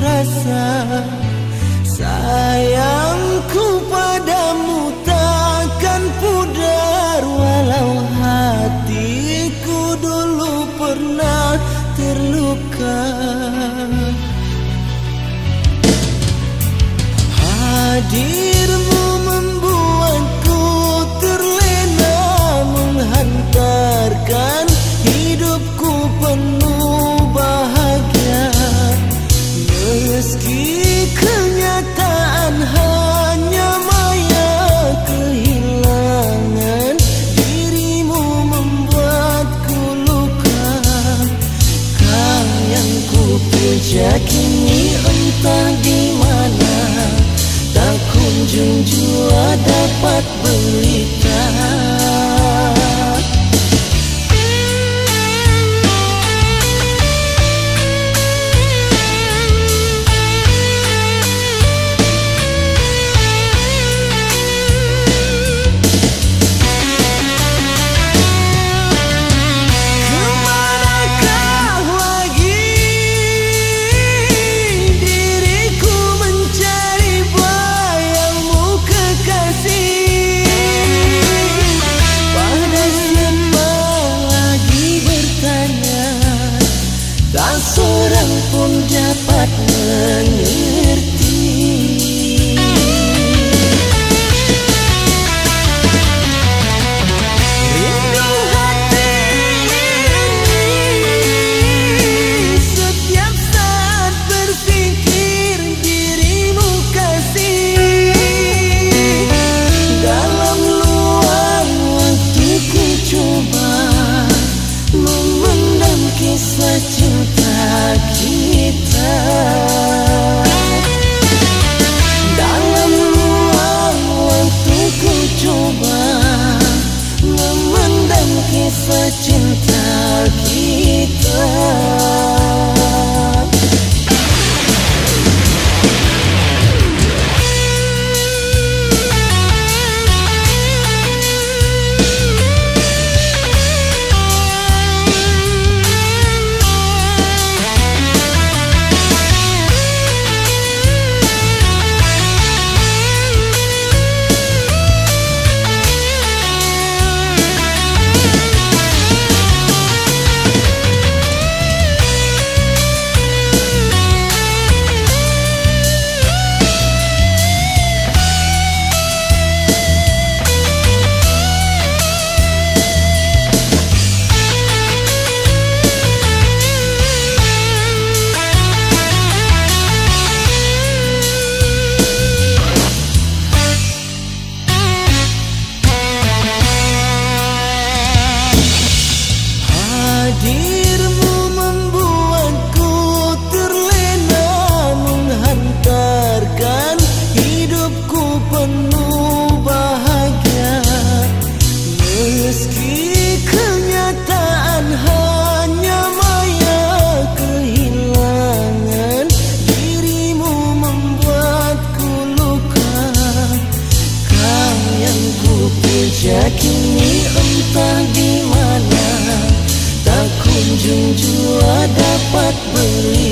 rasa Jackie. Kini entah di mana tak kunjung jua dapat beri